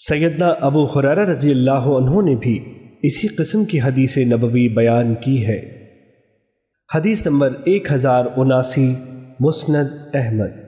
سیدنا ابو خرارہ رضی اللہ عنہ نے بھی اسی قسم کی حدیث نبوی بیان کی ہے۔ حدیث نمبر ایک ہزار اناسی، مسند احمد۔